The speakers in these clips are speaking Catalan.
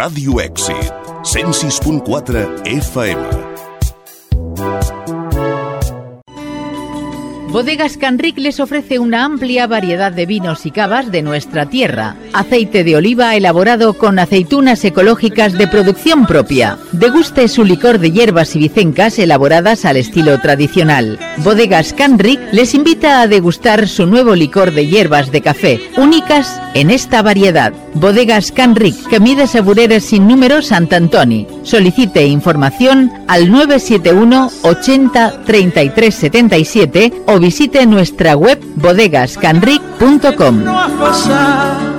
Ràdio Èxit, 106.4 FM. Bodegas Canric les ofrece una amplia variedad de vinos y cavas de nuestra tierra. Aceite de oliva elaborado con aceitunas ecológicas de producción propia. Deguste su licor de hierbas y vicencas elaboradas al estilo tradicional. Bodegas Canric les invita a degustar su nuevo licor de hierbas de café, únicas en esta variedad. Bodegas Canric, Camí de Sabureres sin número Sant Antoni. Solicite información al 971 80 33 77 o visite nuestra web bodegascanric.com.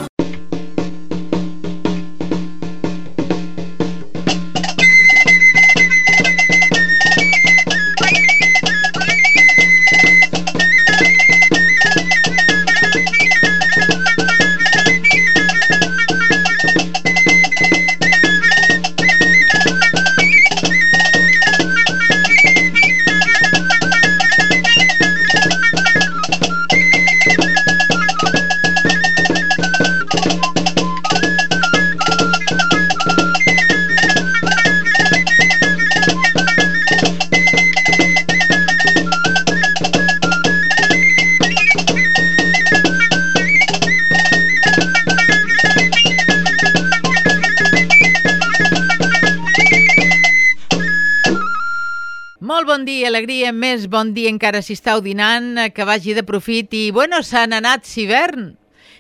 bon dia encara si estàu dinant, eh, que vagi de profit i, bueno, s'han anat s'hivern.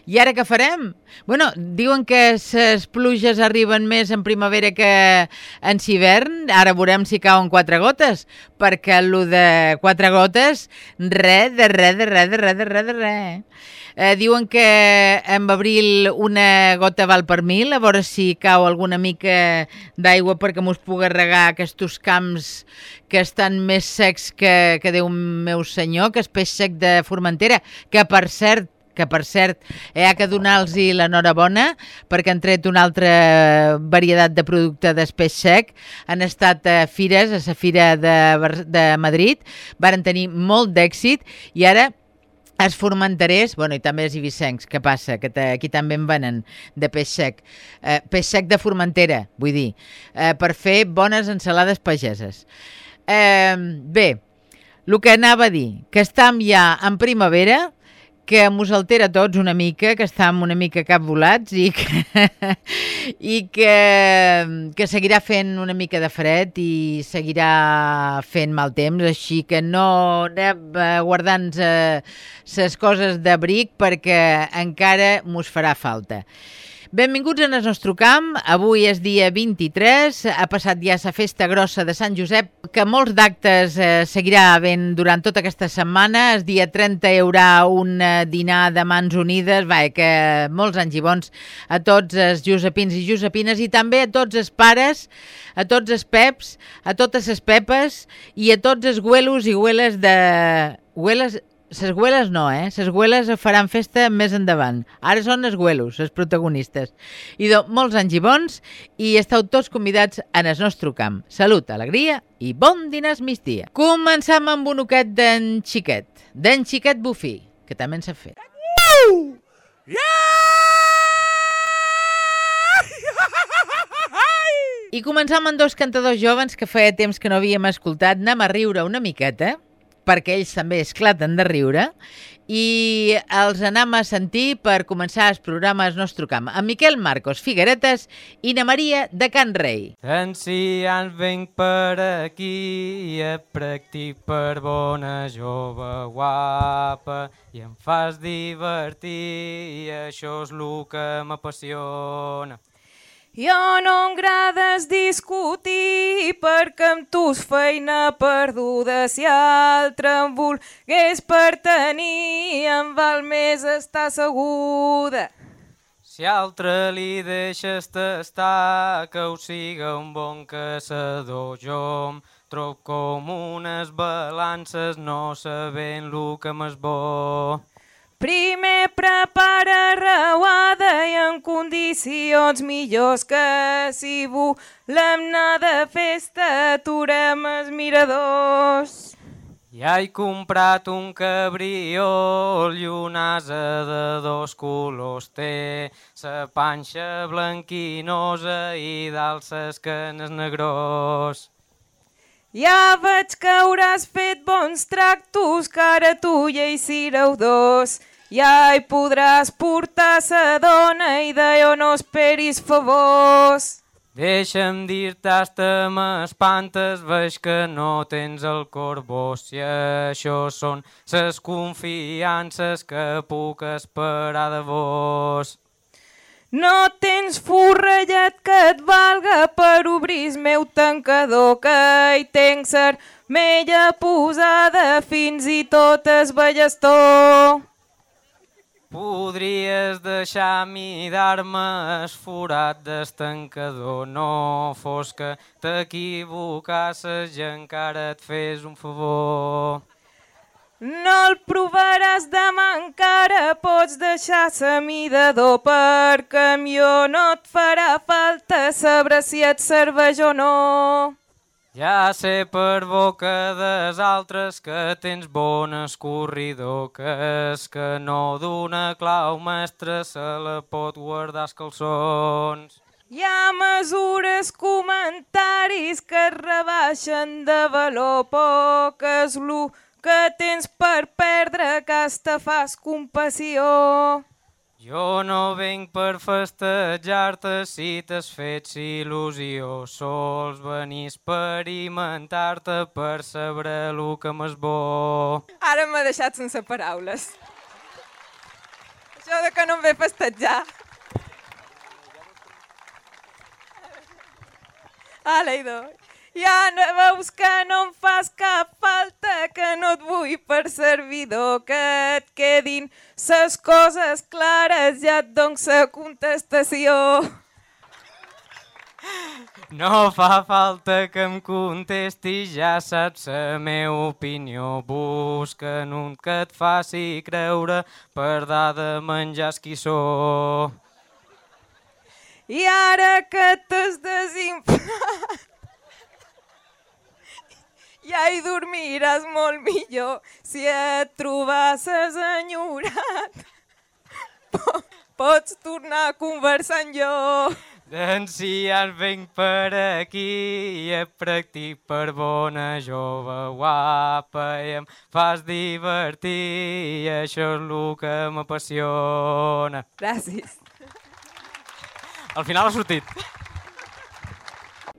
I ara què farem? Bueno, diuen que les pluges arriben més en primavera que en hivern. Ara veurem si cauen quatre gotes, perquè el de quatre gotes, res, de res, de res, de res, de res, de res. Eh, diuen que en abril una gota val per mil, a veure si cau alguna mica d'aigua perquè mos pugui regar aquests camps que estan més secs que, que Déu meu senyor, que és peix sec de Formentera, que per cert que per cert eh, ha que donar-los l'enhorabona perquè han tret una altra varietat de producte d'espeix sec. Han estat a fires, a la Fira de, de Madrid, varen tenir molt d'èxit i ara els formenterers, bueno, i també els ibicencs, què passa? Que aquí també en venen de peix sec. Eh, peix sec de Formentera, vull dir, eh, per fer bones ensalades pageses. Eh, bé, el que anava a dir, que estem ja en primavera, que mos altera tots una mica, que estem una mica capvolats i que, i que, que seguirà fent una mica de fred i seguirà fent mal temps, així que no anem guardant les coses d'abric perquè encara mos farà falta. Benvinguts en el nostre camp. Avui és dia 23, ha passat ja la festa grossa de Sant Josep, que molts d'actes eh, seguirà havent durant tota aquesta setmana. El dia 30 hi haurà un eh, dinar de mans unides, va, que molts anys i bons a tots els josepins i josepines i també a tots els pares, a tots els peps, a totes les pepes i a tots els güelos i güeles de... Güeles, les güeles no, eh? Les güeles faran festa més endavant. Ara són els güelos, els protagonistes. I de molts anys i bons i esteu tots convidats en el nostre camp. Salut, alegria i bon dinars migdia. Començam amb un uquet d'en Xiquet, d'en Xiquet Bufí, que també en sap fer. I començam amb dos cantadors jovens que feia temps que no havíem escoltat. Anem a riure una miqueta perquè ells també esclaten de riure, i els anem a sentir per començar el programa al nostre camp. En Miquel Marcos Figueretes i na Maria de Can Rei. Ancians venc per aquí i et practic per bona jove guapa i em fas divertir i això és el que m'apassiona. Jo no m'agrades discutir perquè amb tu és feina perduda. Si altre em volgués per tenir, em val més estar seguda. Si altre li deixes tastar, que ho siga un bon caçador. Jo em trob com unes balances, no sabent lo que m'és bo. Primer prepara reuada i en condicions millors que si volem anar de festa aturem els miradors. Ja he comprat un cabriol i una asa de dos colors. Té sa panxa blanquinosa i dalt ses canes negrós. Ja veig que hauràs fet bons tractos, que ara tu ja hi sireu dos. Ja hi podràs portar sa dona i d'allò no esperis favors. Deixa'm dir-te, hasta m'espantes, veig que no tens el cor bo. Si això són ses confiances que puc esperar de vos. No tens forrellat que et valga per obrir el meu tancador, que hi tenc sermella posada fins i tot es ballestó. Podries deixar mirar-me esforat d'estancador, no fos que t'equivocasses i encara et fes un favor. No el provaràs demà encara, pots deixar samidador perquè amb jo no et farà falta saber si et serveix o no. Ja sé per boca des altres que tens bon escorridor, que és que no d'una clau mestra se la pot guardar els calçons. Hi ha mesures, comentaris que es rebaixen de valor poc és lo que tens per perdre que te fas compassió. Jo no venc per festejar-te si t'has fet il·lusió, sols venir a experimentar-te per saber el que m'és bo. Ara m'ha deixat sense paraules. Això de que no em ve festejar. Ala, idò. Ja no veus que no em fas cap falta, que no et vull per servidor, que et quedin ses coses clares, ja et dono sa contestació. No fa falta que em contestis, ja saps la meva opinió. Busca en un que et faci creure per dar de menjar esquissó. I ara que t'has desinflat, ja hi dormiràs molt millor si et trobasses enyorat. Po- Pots tornar a conversar amb jo. Doncs si ja venc per aquí i et practic per bona jove guapa i em fas divertir i això és el que m'apassiona. Gràcies. Al final ha sortit.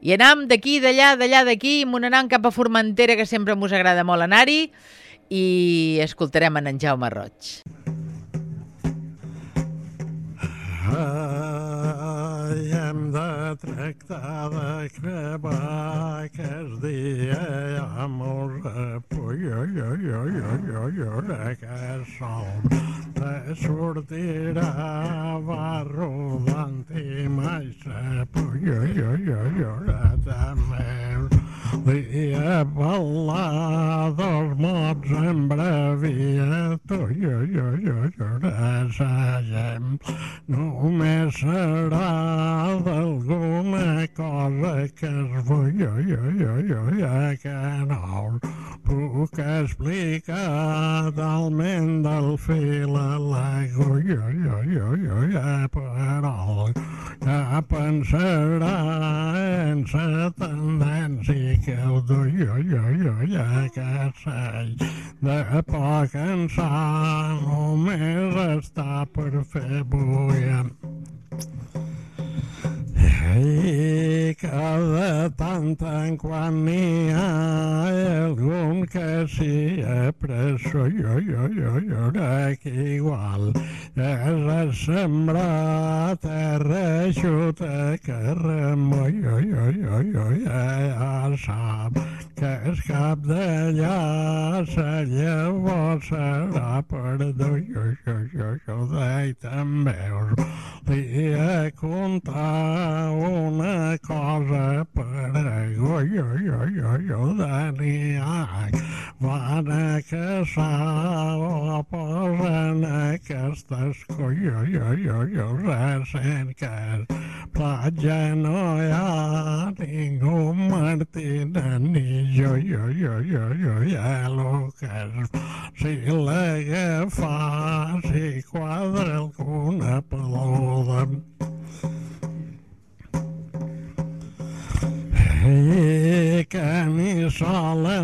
I anam d'aquí, d'allà, d'allà, d'aquí, i mon anam cap a Formentera, que sempre mos agrada molt anar-hi, i escoltarem en en Jaume Roig. Ai, hem de tractar de cremar aquest dia amb el repull, aquest sol te sortirà va rodant i oi, oi, també dels mots en breviat, oi, oi, oi, oi, oi, sagem, només serà d'alguna cosa que es vull, oi, oi, oi, oi, que no puc explicar talment del fil a l'aigua, oi, oi, oi, oi, oi, però ja pensarà en sa tendència que ho duia, oi, oi, oi, que sei de poc ençà només està per fer bulla. I cada tant en quan n'hi ha algun que ha pres, oi, oi, oi, oi, oi, que igual és a sembrar terra eixuta que remoll, oi, oi, oi, oi, ja sap que és cap d'allà sa llavor serà perdó, oi, oi, oi, oi, oi, oi, també us volia contar una cosa per ai, van a caçar o posen aquestes oi, recent que platja no hi ha ningú Martina ni jo, jo, jo, jo, jo, ja lo que és. Si l'agafàs i quadra alguna peluda Ei, camisola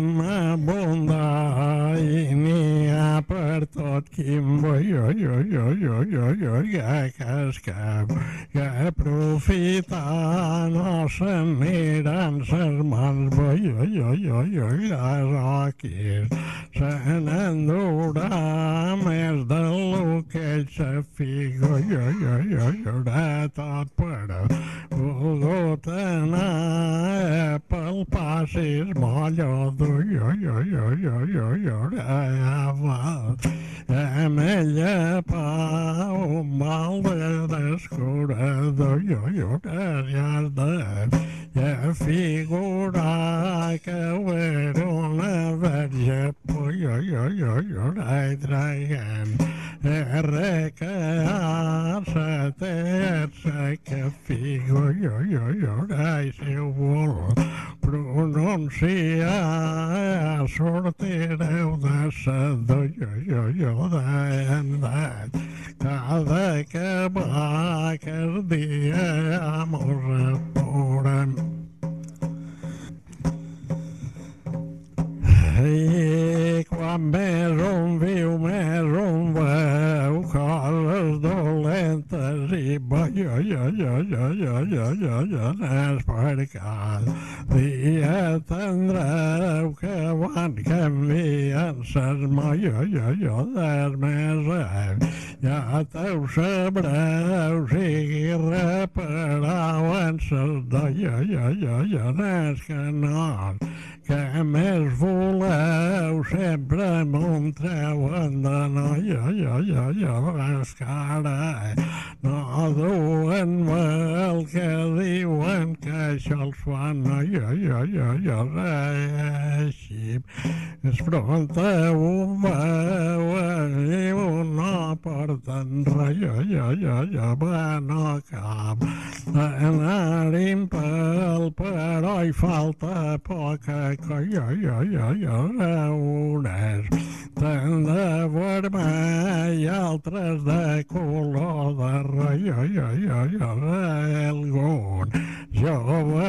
bunda i n'hi ha per tot quin boi, oi, oi, oi, oi, oi, oi, ja que es cap, que aprofitant o s'aniran ses mans, boi, oi, oi, oi, oi, les oquis se n'endurà més del lo que ell se figo, jo, jo, jo, jo, tot per volgut anar pel passis molló jo, jo, jo, jo, jo, jo, jo, va amb ella pa un mal de descurador jo, jo, ja de ja figurar que era una verge jo, jo, jo, jo, ai, traient requear-se terça que figo jo, jo, jo, ai, si ho vol pronunciar sortireu de sedó jo, jo, jo, d'endat cada que va aquell dia mos reporem I quan més on viu, més on veu, coses dolentes i ballanes per cal. Dia tindreu que van canviant ses mallades més amunt. Ja teu sabreu si reparaven ses ballanes que no, que més voleu sempre m'ho treuen de no, jo, jo, jo, jo, és que ara no duen el que diuen que això els fan, no, jo, jo, jo, així. Es pronta porten res, jo, jo, jo, jo, va, no cap anar-hi pel, però hi falta poca cosa, jo, jo, jo, jo, unes tant de vermell, altres de color de rotllo, jo, jo, jo, algun jove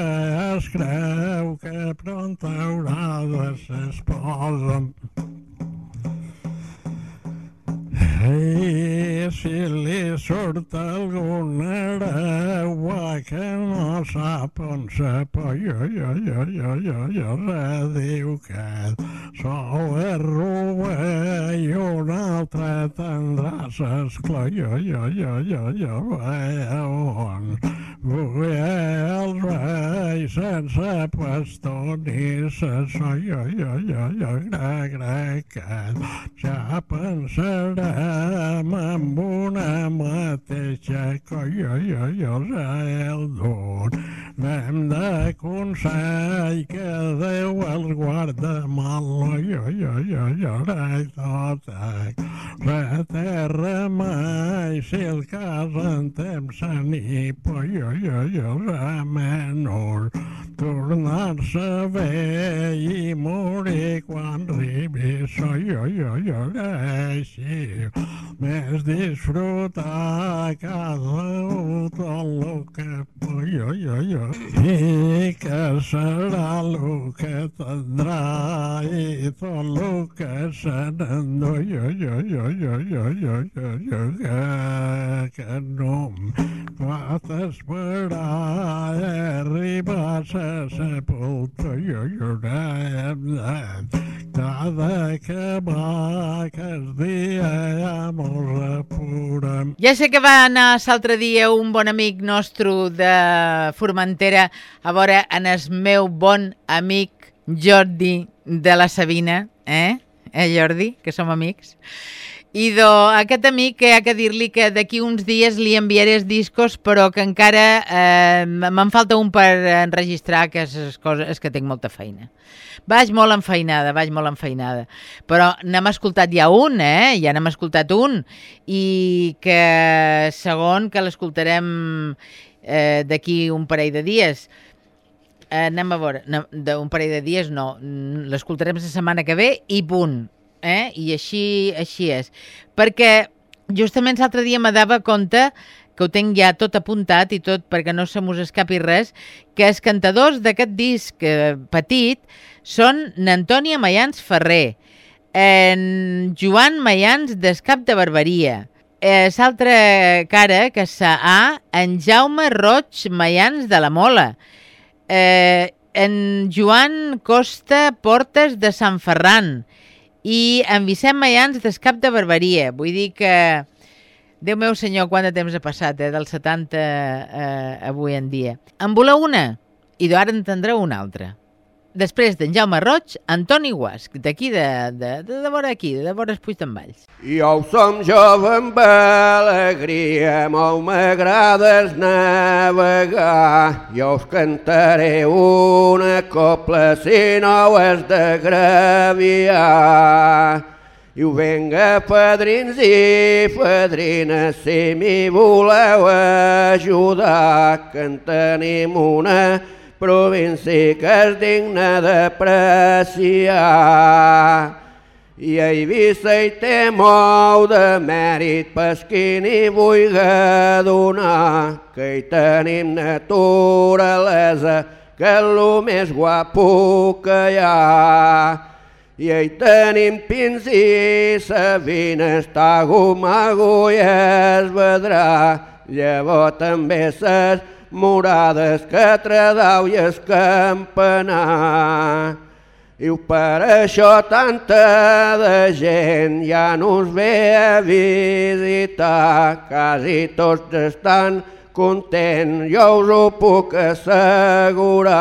es creu que pront haurà de s'esposa. Ai, si li surt algun araua que no sap on s'apoya, ja, ja, ja, ja, ja, se diu que sol és roba i un altre tindrà s'esclar, ja, ja, ja, ja, ja, veieu on vull els reis sense pastor ni s'assoia, ja, ja, ja, gra, gra, que ja pensarà amb una mateixa colla, jo, jo, el don. Anem de consell que Déu els guarda mal, jo, rec tot, la terra mai, si el cas en temps n'hi po, jo, jo, jo, la menor, tornar-se bé i morir quan arribi, so, jo, jo, jo, així, més disfrutar un tot el que jo, jo, jo, i que serà el que tindrà i tot el que se n'endó, jo, jo, jo, jo, jo, jo, jo, jo, que, que no pot esperar arribar a sa sepultura, jo, jo, de cada que va aquest dia apurem. Ja sé que va anar l'altre dia un bon amic nostre de Formentera a veure en el meu bon amic Jordi de la Sabina, eh? Eh, Jordi, que som amics. I do, aquest amic que ha que dir-li que d'aquí uns dies li enviaré discos, però que encara eh, me'n falta un per enregistrar, que és, coses, és que tinc molta feina. Vaig molt enfeinada, vaig molt enfeinada. Però n'hem escoltat ja un, eh? Ja n'hem escoltat un. I que segon, que l'escoltarem eh, d'aquí un parell de dies. Eh, anem a veure, no, d'un parell de dies no, l'escoltarem la setmana que ve i punt. Eh? I així, així és. Perquè justament l'altre dia me dava compte que ho tinc ja tot apuntat i tot perquè no se m'us escapi res, que els cantadors d'aquest disc eh, petit són n'Antònia Mayans Ferrer, en Joan Mayans d'Escap de Barberia, eh, l'altra cara que s'ha en Jaume Roig Mayans de la Mola, eh, en Joan Costa Portes de Sant Ferran i en Vicent Mayans d'Escap de Barberia. Vull dir que, Déu meu senyor, quant de temps ha passat, eh, del 70 eh, avui en dia. En voleu una? I d'ara en tindreu una altra. Després d'en Jaume Roig, Antoni Guasc, d'aquí de, de, de, de vora aquí, de vora Puig d'en Valls. Jo som jove amb alegria, molt m'agrades navegar. Jo us cantaré una copla si no és de graviar. I ho venga padrins i fadrines si m'hi voleu ajudar, que en tenim una província que és digna d'apreciar. I a Eivissa hi té molt de mèrit pas qui n'hi vulgui donar, que hi tenim naturalesa, que és el més guapo que hi ha. I hi tenim pins i sabines, tago, mago i es vedrà, llavors també ses morades que tradau i es campanar. Per això tanta de gent ja no us ve a visitar, quasi tots estan contents, jo us ho puc assegurar.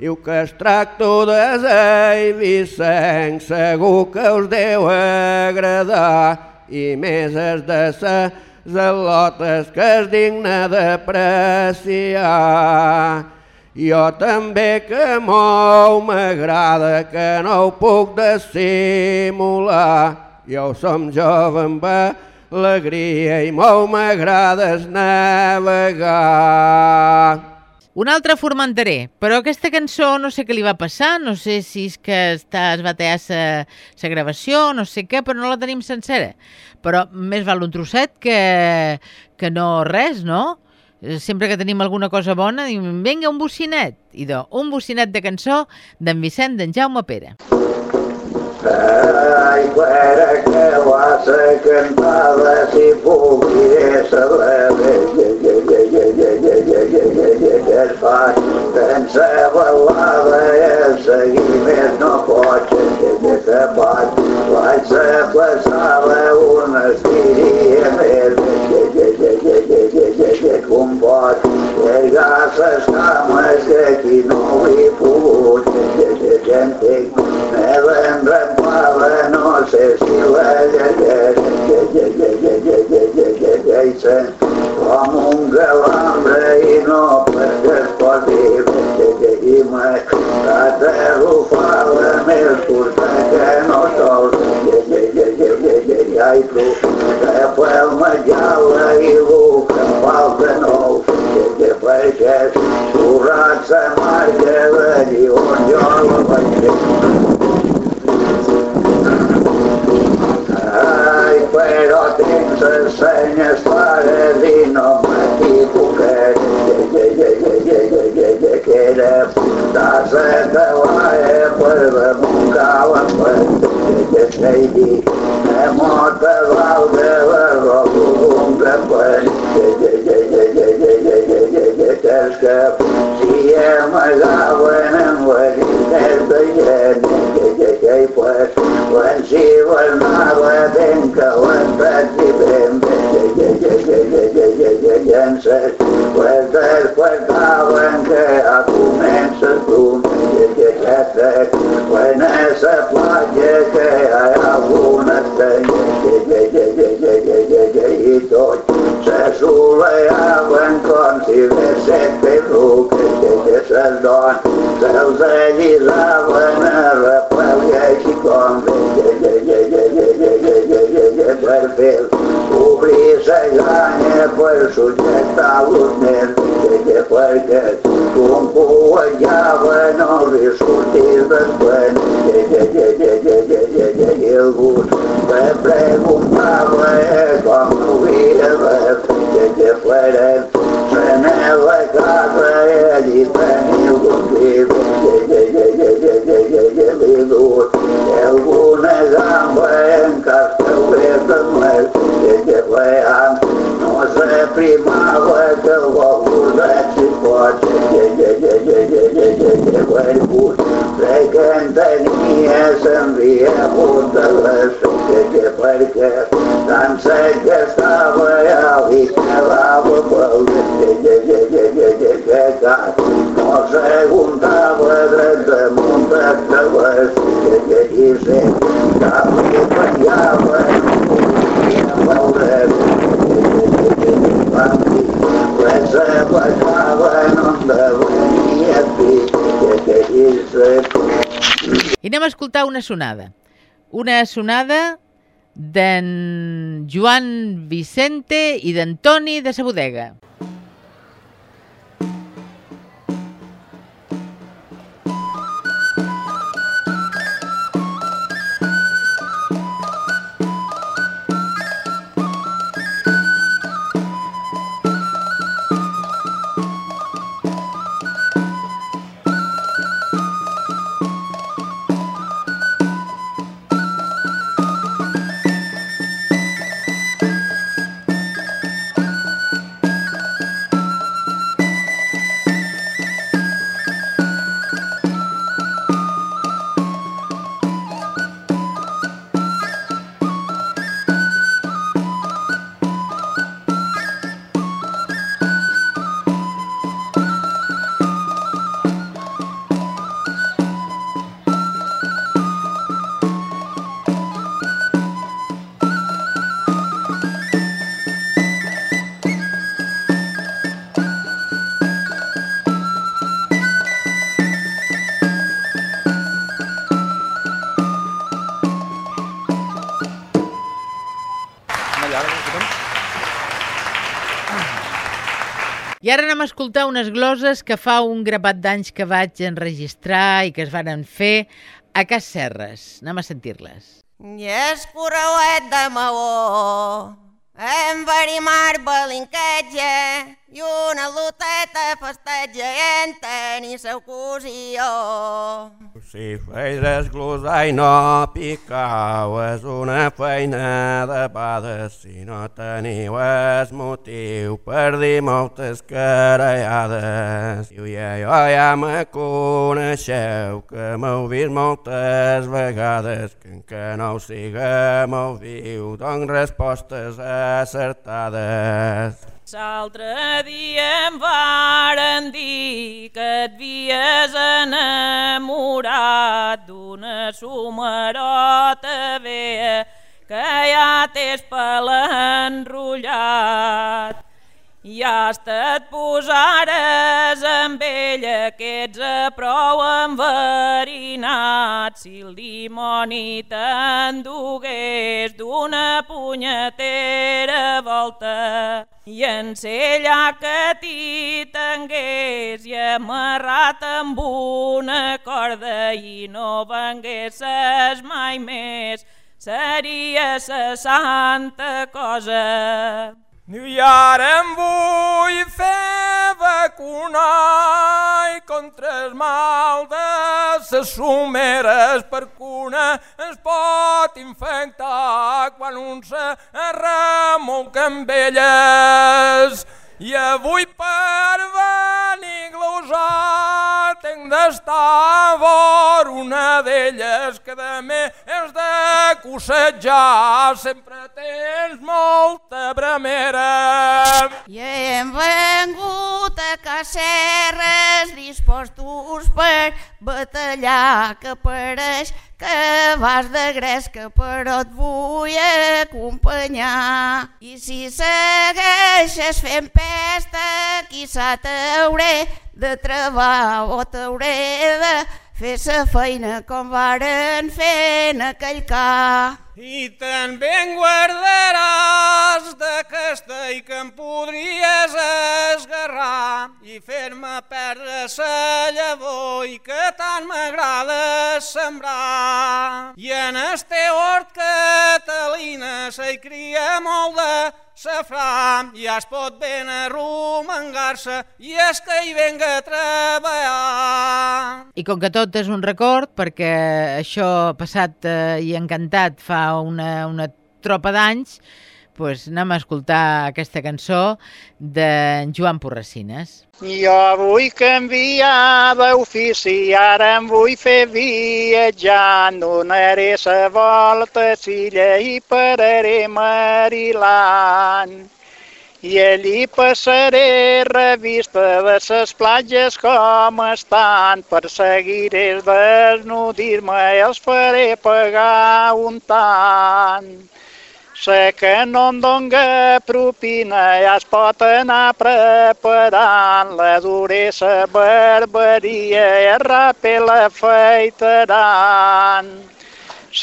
Diu que es tracto de Vicent, segur que us deu agradar, i més és de sa zelotes que és digna d'apreciar. Jo també que molt m'agrada, que no ho puc dissimular. Jo som jove amb alegria i molt m'agrada navegar. Un altre formentaré, però aquesta cançó no sé què li va passar, no sé si és que està, es va tallar sa gravació, no sé què, però no la tenim sencera. Però més val un trosset que, que no res, no? Sempre que tenim alguna cosa bona, diuen, vinga, un bocinet. I un bocinet de cançó d'en Vicent d'en Jaume Pere. Ai, pare, que vas a cantar si pugui saber es fa sense balada i el seguiment no pot que pot vaig se passava una estiria més pot li pogut que entenc me l'enrempava no sé si la llegeix com un galambre i no perquè es posi llegir-me la terra fa la més curta que no sol ai tu que pel menjar-la i el que falta nou que perquè torrat sa marca d'allí on jo la vaig Ai, però tens les senyes clares i no m'equivoqué. Que era tassa de una sonada. Una sonada d'en Joan Vicente i d'Antoni de sa escoltar unes gloses que fa un grapat d'anys que vaig enregistrar i que es varen fer a Cas Serres. Anem a sentir-les. I el correuet de maó, en verimar belincatge, i una loteta festeja en tenir sa ocasió. Si feis esglosar i no picau és una feina de pades. Si no teniu es motiu per dir moltes carallades. I ja, jo ja me coneixeu, que m'heu vist moltes vegades, que encara no ho siga m'ho diu, don respostes acertades. L'altre dia em varen dir que et havies enamorat d'una sumarota vea que ja t'és pel enrotllat. Ja et posares amb ella que ets a prou enverinat si el dimoni t'endugués d'una punyetera volta i en ella que t'hi tingués i amarrat amb una corda i no venguesses mai més. Seria sa santa cosa. I ara em vull fer vacunar i contra el mal de ses someres per cuna es pot infectar quan un se remolca amb elles. I avui per venir glosar tinc d'estar a una d'elles que de més de cossejar sempre tens molta bramera. I hem vengut a Cacerres dispostos per batallar que pareix que vas de gresca però et vull acompanyar. I si segueixes fent pesta, quizà t'hauré de trebar o t'hauré de fer sa feina com varen fer en aquell ca. I també en guardaràs de castell que em podries esgarrar i fer-me perdre sa llavor i que tant m'agrada sembrar. I en este hort Catalina s'hi cria molt de safrà i es pot ben arromangar-se i és que hi venga a treballar. I com que tot és un record, perquè això passat eh, i encantat fa una, una tropa d'anys, pues anem a escoltar aquesta cançó de Joan Porracines. Jo vull canviar d'ofici, ara em vull fer viatjar, donaré sa volta a Silla i pararé a Mariland. I allí passaré revista de ses platges com estan, perseguiré el desnudisme i els faré pagar un tant. Sé que no em donga propina, ja es pot anar preparant. La duresa barbaria i el rape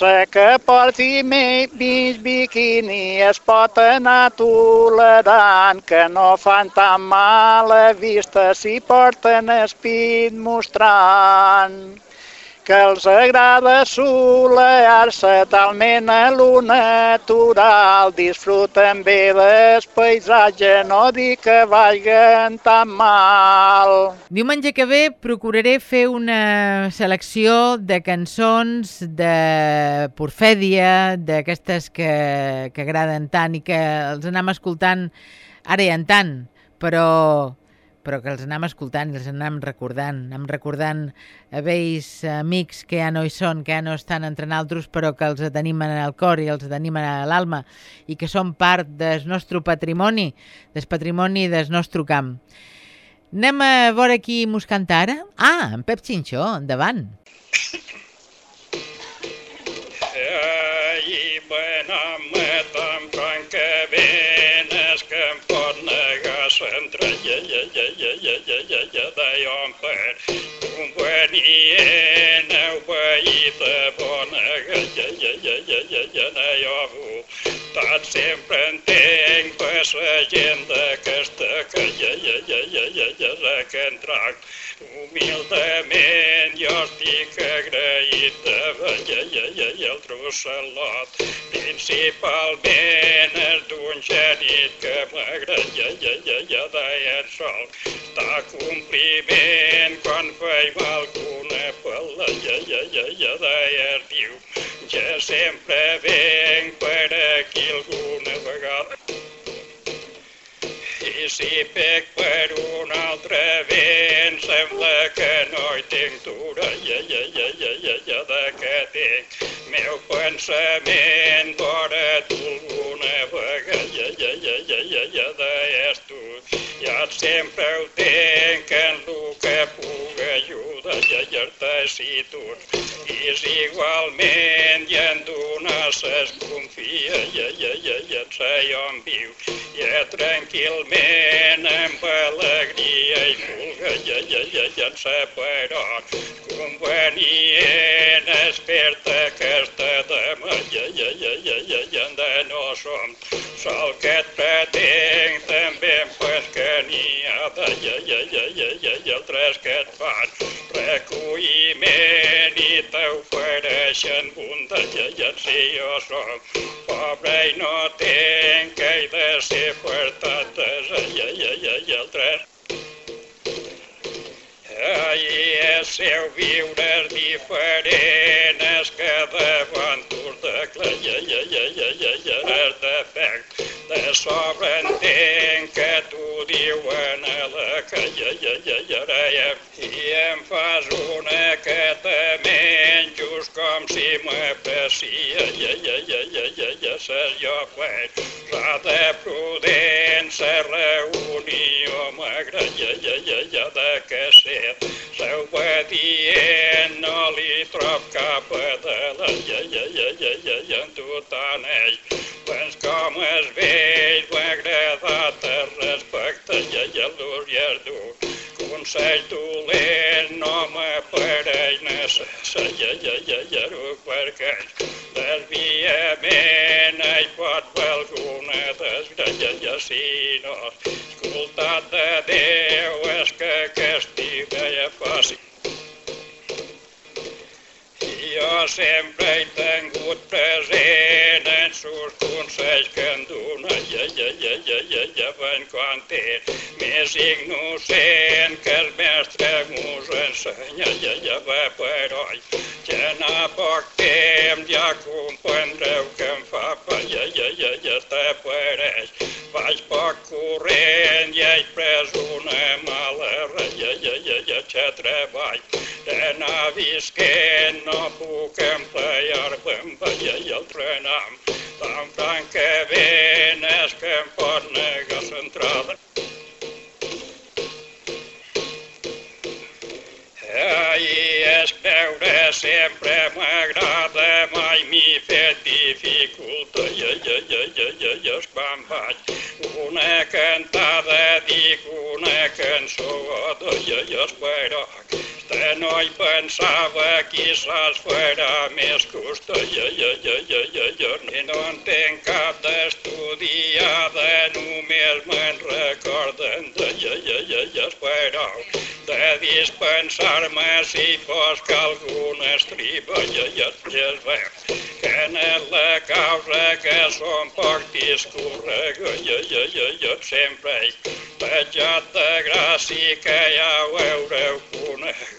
la que porti mig biquini es pot anar tolerant, que no fan tan mala vista si porten espit mostrant que els agrada solear-se talment a lo natural, disfruten bé del paisatge, no dic que vagin tan mal. Diumenge que ve procuraré fer una selecció de cançons de Porfèdia, d'aquestes que, que agraden tant i que els anem escoltant ara i en tant, però però que els anem escoltant i els anem recordant, anem recordant a vells amics que ja no hi són, que ja no estan entre naltros, però que els tenim en el cor i els tenim en l'alma i que són part del nostre patrimoni, del patrimoni del nostre camp. Anem a veure qui mos canta ara? Ah, en Pep Xinxó, endavant. Ai, bona metam, quan que venes que em pot negar s'entra, ja, ja, d'allò voltat sempre entenc per la gent d'aquesta que ja, ja, ja, ja, ja, ja, ja, que en trac humildament jo estic agraït de ja, ja, el trossalot principalment és d'un genit que ja, ja, ja, ja, d'en sol està compliment quan feim alguna pel·la ja, ja, ja, ja, d'en diu ja sempre venc per aquí alguna vegada i si pec per un altre vent sembla que no hi tinc dura, ja, ja, ja, ja, ja, ja, de que tinc? Meu pensament vora tu alguna vegada, ja, ja, ja, ja, ja, ja, és tu. Ja sempre ho tinc en lo que puga ajudar, ja, ja, si tu és igualment i en donar ses confia, ja, ja, ja, ja, sé on viu, tranquil·lment amb alegria i folga llença perot convenient esperta aquesta demà de no som sol que et pretenc també em fas que n'hi ha de altres que et fan recolliment i t'ofereixen bunda i si jo som pobre i no tenc que he de ser per entenc que t'ho diuen a la que, ja, ja, ja, ja, ja, ja, i em fas una que te menjos com si m'aprecia, ja, ja, ja, ja, ja, ja, ses jo faig. paranyes, sallallallaru parcalls, desviament hi pot per alguna desgralla, ja sí.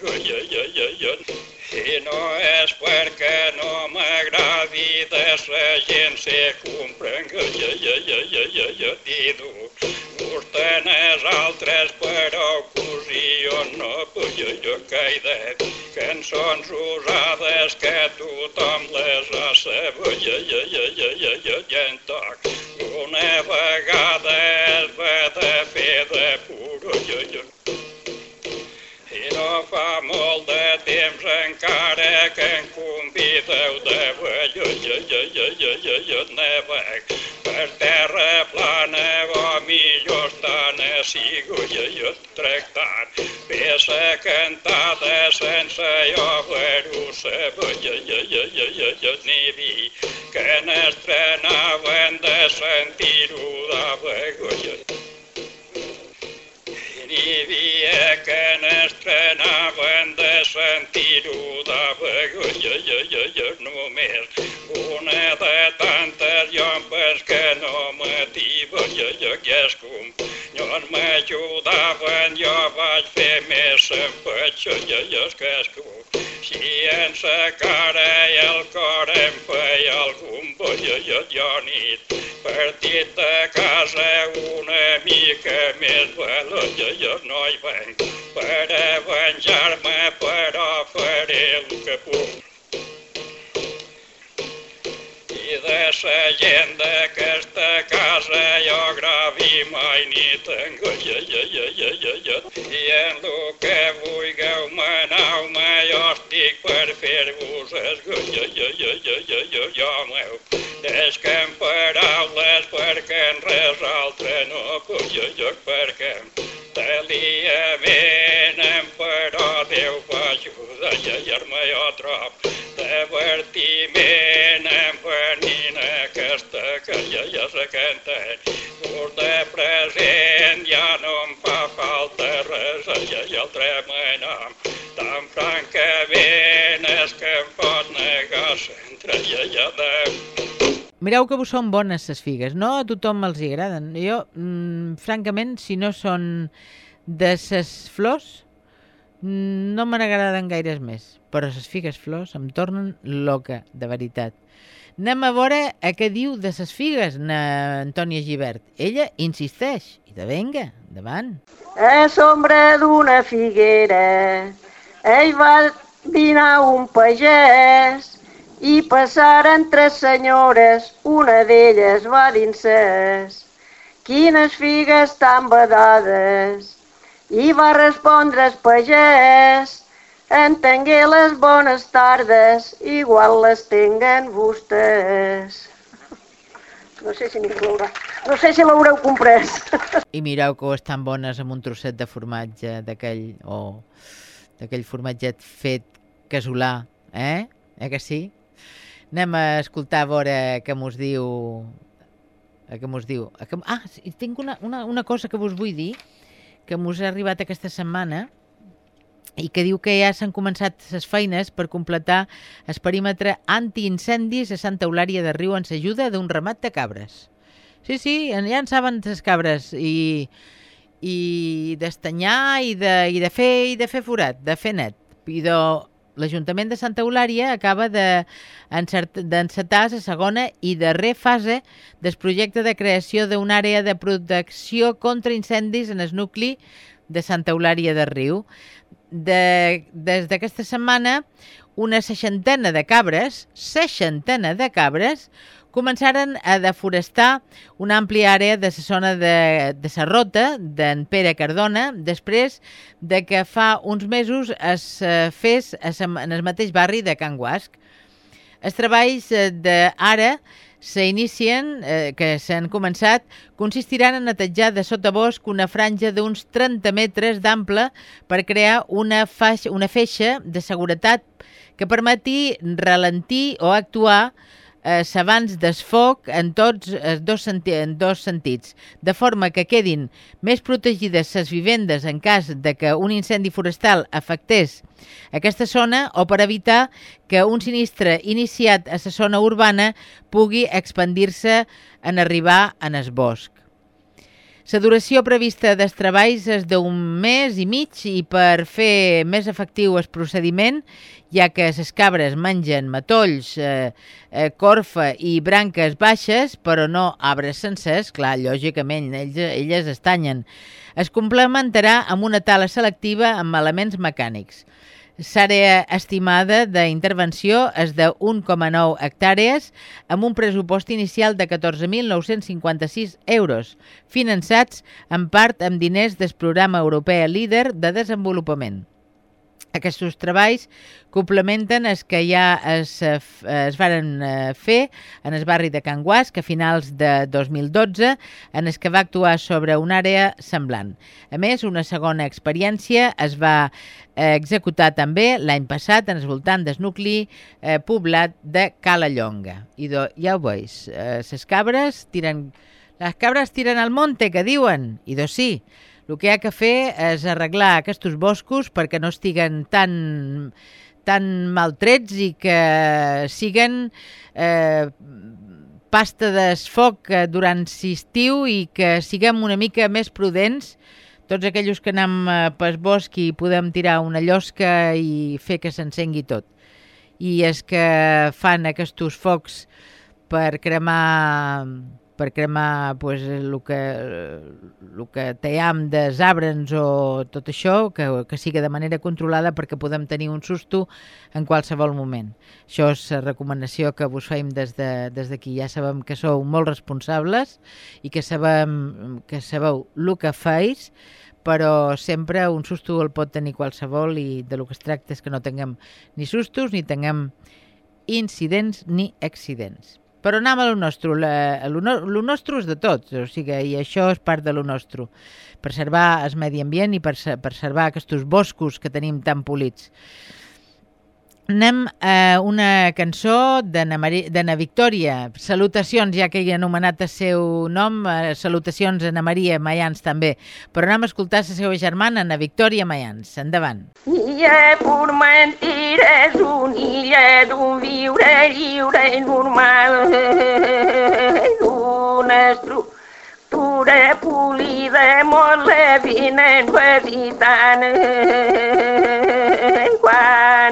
Conegut, ja, ja, ja, ja. I no és perquè no m'agradi de sa gent se ja, i du. Gusten els altres, però cosí jo no, pues jo, jo que he de cançons Divertiment em venint aquesta que ja, ja se canta. Us de present ja no em fa falta res, ja, ja el tremenam. Tan franc que és que em pot negar sempre, ja, ja de... Mireu que vos són bones les figues, no a tothom els hi agraden. Jo, mm, francament, si no són de ses flors, mm, no me n'agraden gaires més, però les figues flors em tornen loca, de veritat. Anem a veure a què diu de ses figues na Antònia Givert. Ella insisteix, i de venga, davant. A sombra d'una figuera, ell va dinar un pagès i passaren tres senyores, una d'elles va dinses. Quines figues tan badades! I va respondre el pagès, entengué les bones tardes, igual les tinguen vostès. No sé si ningú l'haurà... No sé si l'haureu comprès. I mireu que estan bones amb un trosset de formatge d'aquell, o d'aquell formatget fet casolà, eh? Eh que sí? Anem a escoltar a veure què mos diu... A què mos diu? A que... Ah, tinc una, una, una cosa que vos vull dir, que mos ha arribat aquesta setmana i que diu que ja s'han començat les feines per completar el perímetre antiincendis a Santa Eulària de Riu en s'ajuda d'un ramat de cabres. Sí, sí, ja en saben les cabres i, i d'estanyar i de, i de fer i de fer forat, de fer net. I de, l'Ajuntament de Santa Eulària acaba d'encetar de, la segona i darrer fase del projecte de creació d'una àrea de protecció contra incendis en el nucli de Santa Eulària de Riu de, des d'aquesta setmana una seixantena de cabres, seixantena de cabres, començaren a deforestar una àmplia àrea de la zona de, de Serrota, d'en Pere Cardona, després de que fa uns mesos es eh, fes en el mateix barri de Can Guasc. Els treballs eh, d'ara s'inicien, eh, que s'han començat, consistiran en netejar de sota bosc una franja d'uns 30 metres d'ample per crear una, faixa, una feixa de seguretat que permeti ralentir o actuar eh, s'abans desfoc en tots els dos, senti en dos sentits, de forma que quedin més protegides les vivendes en cas de que un incendi forestal afectés aquesta zona o per evitar que un sinistre iniciat a la zona urbana pugui expandir-se en arribar en el bosc. La duració prevista dels treballs és d'un mes i mig i per fer més efectiu el procediment, ja que les cabres mengen matolls, eh, eh, corfa i branques baixes, però no arbres sencers, clar, lògicament, ells, elles estanyen. Es complementarà amb una tala selectiva amb elements mecànics. L'àrea estimada d'intervenció és de 1,9 hectàrees amb un pressupost inicial de 14.956 euros, finançats en part amb diners del programa europeu líder de desenvolupament. Aquests treballs complementen els que ja es, eh, es varen eh, fer en el barri de Can Guasc a finals de 2012, en el que va actuar sobre una àrea semblant. A més, una segona experiència es va eh, executar també l'any passat en el voltant del nucli eh, poblat de Cala Llonga. I do, ja ho veus, eh, les cabres tiren... Les cabres tiren al monte, que diuen. I do sí, el que ha que fer és arreglar aquests boscos perquè no estiguen tan, tan maltrets i que siguen eh, pasta d'esfoc eh, durant l'estiu i que siguem una mica més prudents tots aquells que anem eh, pel bosc i podem tirar una llosca i fer que s'encengui tot. I és que fan aquests focs per cremar per cremar pues, el que, el que team dels arbres o tot això, que, que sigui de manera controlada perquè podem tenir un susto en qualsevol moment. Això és la recomanació que vos feim des d'aquí. De, des ja sabem que sou molt responsables i que sabem que sabeu el que feis, però sempre un susto el pot tenir qualsevol i de lo que es tracta és que no tinguem ni sustos ni tinguem incidents ni accidents. Però anem a lo nostre. Lo nostre és de tots, o sigui, i això és part de lo nostre. Preservar el medi ambient i preservar aquests boscos que tenim tan polits. Anem a una cançó d'Anna Victòria. Salutacions, ja que he anomenat el seu nom. Eh, salutacions a Anna Maria Mayans també. Però anem a escoltar la seva germana, Anna Victòria Mayans. Endavant. Illa pur mentides, un illa d'un viure lliure i normal. Una estructura polida, molt la vinen visitant quan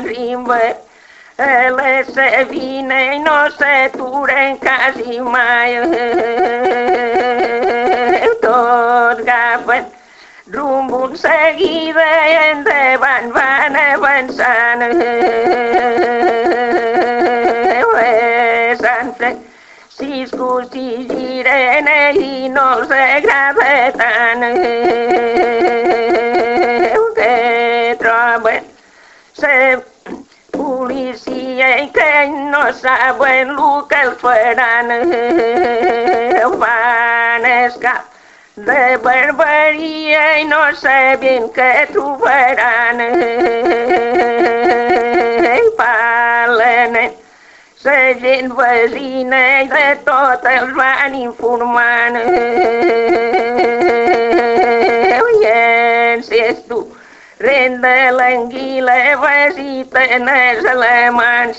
la Sabina i no s'aturen quasi mai. Tots agafen rumb un seguida i endavant van avançant. Santa Cisco si giren i no els agrada tant. Que troben la policia i que no saben el que faran. Van escap de barbaria i no sabien què trobaran. Parlen la gent veïna i de tot els van informant. i encés tu. Renda l'anguila, visiten els alemans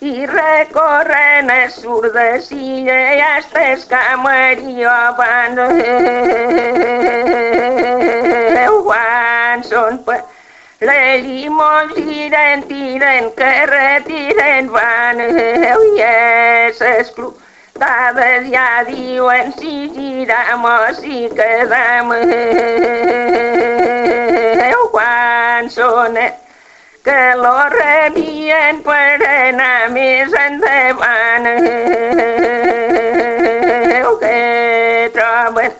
i recorren a surdesilla i hasta el camarillo van quan són per les llimons giren, tiren, que retiren, van i és club. Dades ja diuen si giram o si quedam. Quan són que lo rebien per anar més endavant. Que troben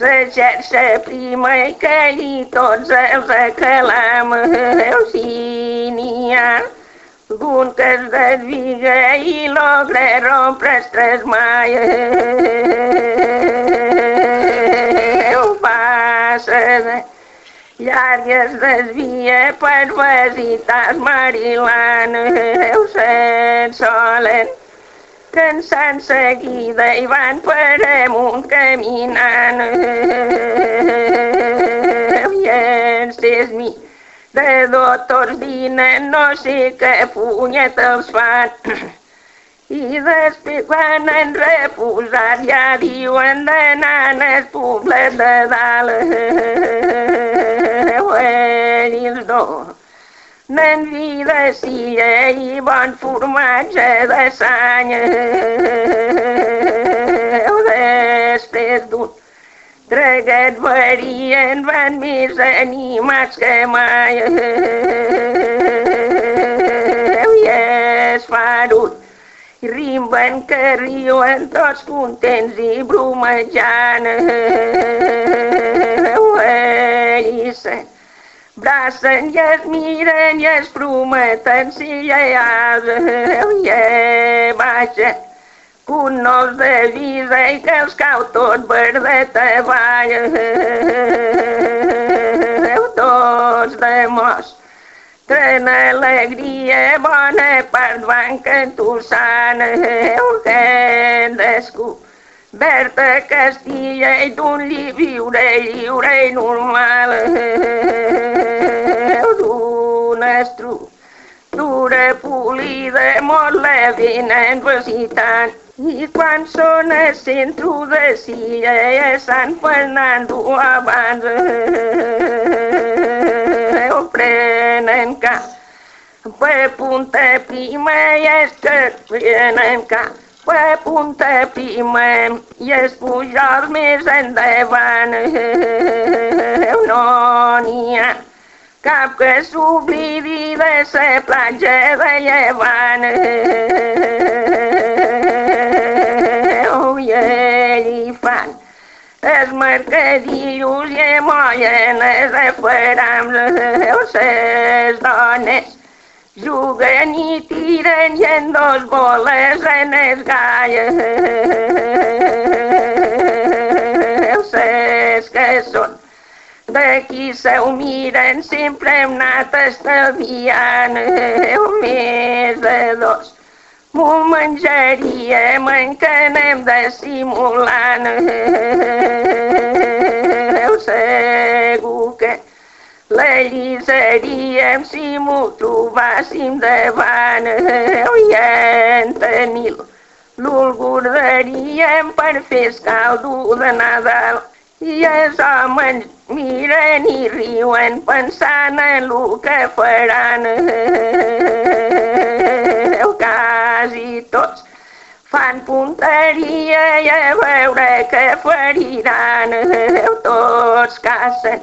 la xarxa prima i que allí tots els acalam. Si n'hi ha algun que es desviga i logra rompre els tres mai. Ho passa de llargues desvia per visitar el Marilan. Se'n solen cansant seguida i van per amunt caminant. I encés mi de doctors vinen, no sé què punyet els fan. I després quan han reposat ja diuen d'anar al poblet de dalt. I els dos nen vida sia i bon formatge de sany. Després d'un traguet varien van més animats que mai. I es farut i rimben que riuen tots contents i bromejant. I se Bracen i es miren i es prometen si ja hi ha i baixa que un no els devisa i que els cau tot verdet avall. Tots de mos tren alegria, bona part van cantussant, que descobrir Berta Castilla i d'un li viure lliure i normal. D'una estructura polida molt la venen visitant i quan són a centre de Silla i a Sant Fernando abans ho prenen cap per punta prima i és que prenen cap per punta pima i es pujar més endavant. No n'hi ha cap que s'oblidi de la platja de llevant. Allí fan els mercadillos i mollen els afarams, les dones Juguen i tiren i en dos boles en el gall. Els que són d'aquí se ho miren, sempre hem anat estalviant més de dos. M'ho menjaríem en que anem dissimulant. Segur que la lliçaríem si m'ho trobàssim davant i en tenir l'olgordaríem per fer el caldo de Nadal. I els homes miren i riuen pensant en el que faran. Quasi tots fan punteria i a veure què feriran. Tots cacen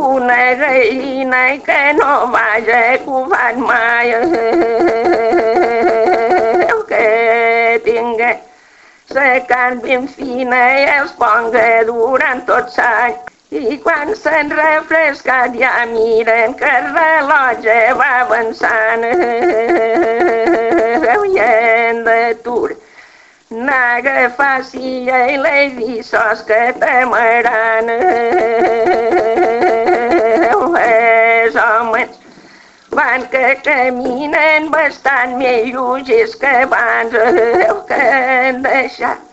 una gallina que no vaja covant mai que tinga la carn ben fina i els ponga durant tot l'any. I quan s'han refrescat ja miren que el rellotge va avançant. I en d'atur n'agafar silla i les vissos que temaran. Els homes van que caminen bastant més lleugers que abans que han deixat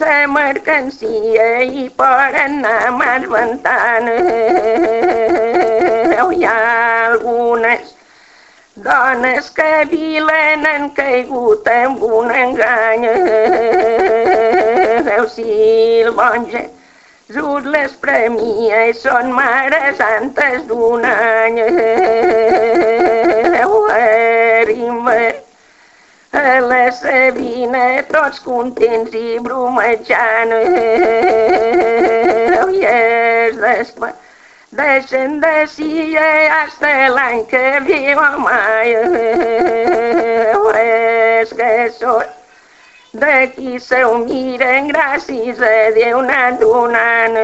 la mercancia i per anar més ventana. Hi ha algunes dones que vilen han caigut amb un engany. Veu si el bonge Jesús les premia i són mares santes d'un any. Veu arriba a la Sabina tots contents i bromejant. I es després deixen de si hasta l'any que viu mai. És que són d'aquí se ho miren gràcies a Déu anant donant.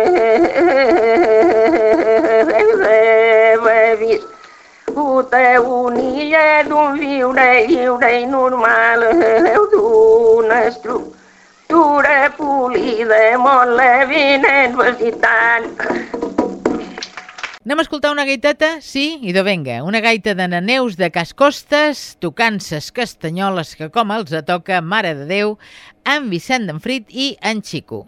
He vist puta unia d'un viure lliure i normal d'una estructura polida molt levinen visitant. Anem a escoltar una gaiteta? Sí? Idò venga, una gaita de Neus de Cascostes, tocant ses castanyoles que com els toca Mare de Déu, en Vicent d'Enfrit i en Xico.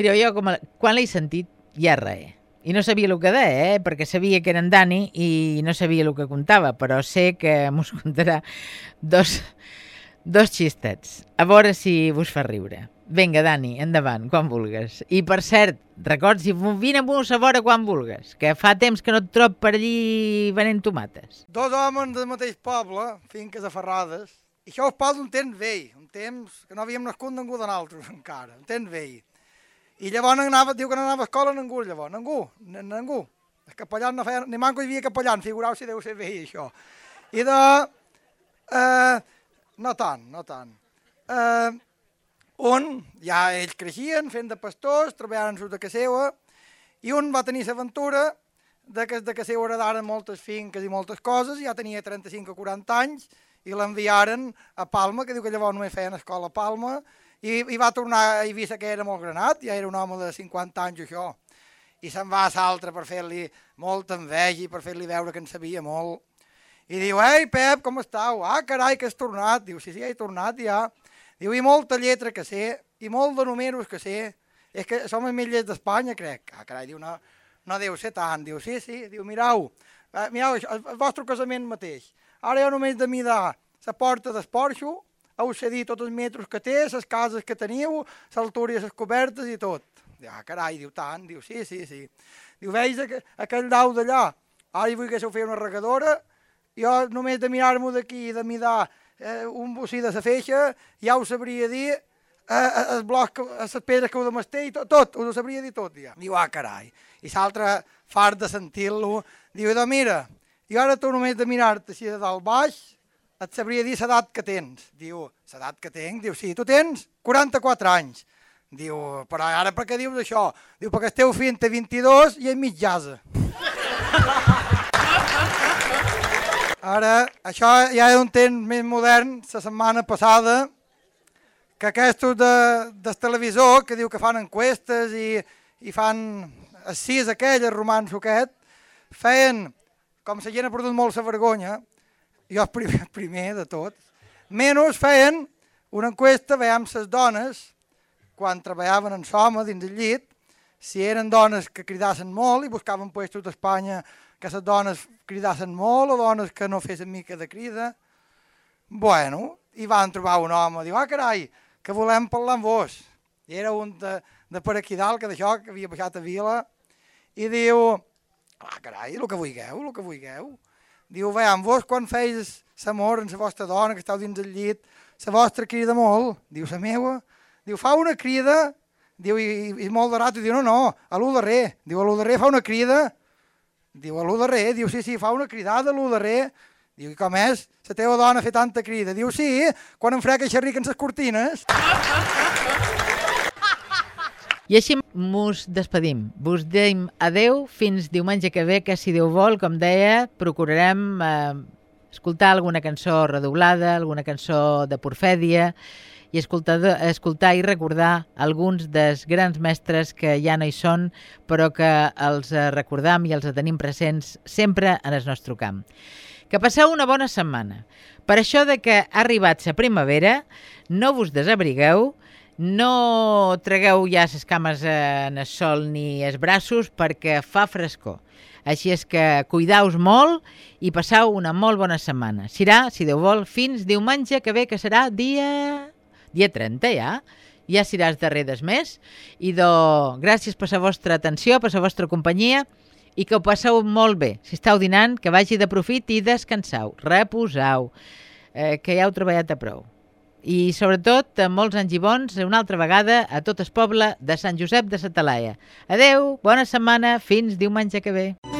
Mireu, jo com a, quan l'he sentit ja res. I no sabia el que deia, eh? perquè sabia que era en Dani i no sabia el que contava, però sé que mos contarà dos, dos xistets. A veure si vos fa riure. Vinga, Dani, endavant, quan vulgues. I, per cert, records, i vine-mos a veure quan vulgues, que fa temps que no et trob per allí venent tomates. Dos homes del mateix poble, finques aferrades, i això us parlo d'un temps vell, un temps que no havíem nascut ningú de nosaltres encara, un temps vell. I llavors anava, diu que no anava a escola ningú, llavors, ningú, ningú. Els capellans no feien, ni manco hi havia capellans, figurau si deu ser vell això. I de... Eh, no tant, no tant. Eh, un, ja ells creixien fent de pastors, treballaven sota casa seva, i un va tenir l'aventura de que de casa seva heredaren moltes finques i moltes coses, ja tenia 35 o 40 anys, i l'enviaren a Palma, que diu que llavors només feien escola a Palma, i, i va tornar a Eivissa, que era molt granat, ja era un home de 50 anys això, i se'n va a l'altre per fer-li molta enveja i per fer-li veure que en sabia molt. I diu, ei, Pep, com estàu? Ah, carai, que has tornat. Diu, sí, sí, he tornat ja. Diu, i molta lletra que sé, i molt de números que sé, és que som els millors d'Espanya, crec. Ah, carai, diu, no, no deu ser tant. Diu, sí, sí, diu, mirau, eh, mirau, el, el vostre casament mateix. Ara jo només de midar la porta d'esporxo, heu cedit tots els metres que té, les cases que teniu, l'altura i les cobertes i tot. Diu, ah, carai, diu, tant, diu, sí, sí, sí. Diu, veus aqu aquell dau d'allà? Ara hi vull que s'ho fer una regadora, jo només de mirar-m'ho d'aquí i de midar eh, un bocí de la feixa, ja ho sabria dir, eh, eh, el bloc, que- les pedres que ho de masté i tot, tot, ho sabria dir tot, ja. Diu, ah, carai. I l'altre, fart de sentir-lo, diu, doncs mira, i ara tu només de mirar-te així de dalt baix, et sabria dir l'edat que tens. Diu, l'edat que tenc? Diu, sí, tu tens 44 anys. Diu, però ara per què dius això? Diu, perquè el teu fill té 22 i és mig jasa. Ara, això ja és un temps més modern, la setmana passada, que aquests de, del televisor, que diu que fan enquestes i, i fan sis aquell, el romanç aquest, feien, com la gent ha perdut molt la vergonya, jo primer, primer de tot, menys feien una enquesta, veiem les dones, quan treballaven en soma dins el llit, si eren dones que cridassen molt i buscaven puestos d'Espanya que les dones cridassen molt o dones que no fessin mica de crida. Bueno, i van trobar un home, diu, ah, carai, que volem parlar amb vos. I era un de, de per aquí dalt, que d'això, que havia baixat a Vila, i diu, ah, carai, el que vulgueu, el que vulgueu. Diu, veiem, vos quan feis l'amor amb la vostra dona, que esteu dins el llit, la vostra crida molt. Diu, la meua. Diu, fa una crida, diu, i, i, molt de rato, diu, no, no, a l'u darrer. Diu, a l'u darrer fa una crida, diu, a l'u darrer, diu, sí, sí, fa una cridada a l'u darrer. Diu, i com és? La teva dona fa tanta crida. Diu, sí, quan em frega xerriquen les cortines. I així mos despedim. Vos deim adeu fins diumenge que ve, que si Déu vol, com deia, procurarem eh, escoltar alguna cançó redoblada, alguna cançó de Porfèdia, i escoltar, escoltar i recordar alguns dels grans mestres que ja no hi són, però que els eh, recordam i els tenim presents sempre en el nostre camp. Que passeu una bona setmana. Per això de que ha arribat la primavera, no vos desabrigueu, no tregueu ja les cames en el sol ni els braços perquè fa frescor. Així és que cuidaus molt i passeu una molt bona setmana. Serà, si Déu vol, fins diumenge que ve, que serà dia... dia 30 ja. Ja seràs darrer des mes. I do, gràcies per la vostra atenció, per la vostra companyia i que ho passeu molt bé. Si esteu dinant, que vagi de profit i descansau. Reposau, eh, que ja heu treballat a prou. I sobretot, eh, molts anys i bons, una altra vegada, a tot el poble de Sant Josep de Satalaia. Adeu, bona setmana, fins diumenge que ve.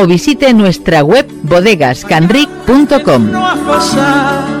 visite nuestra web bodegascanric.com.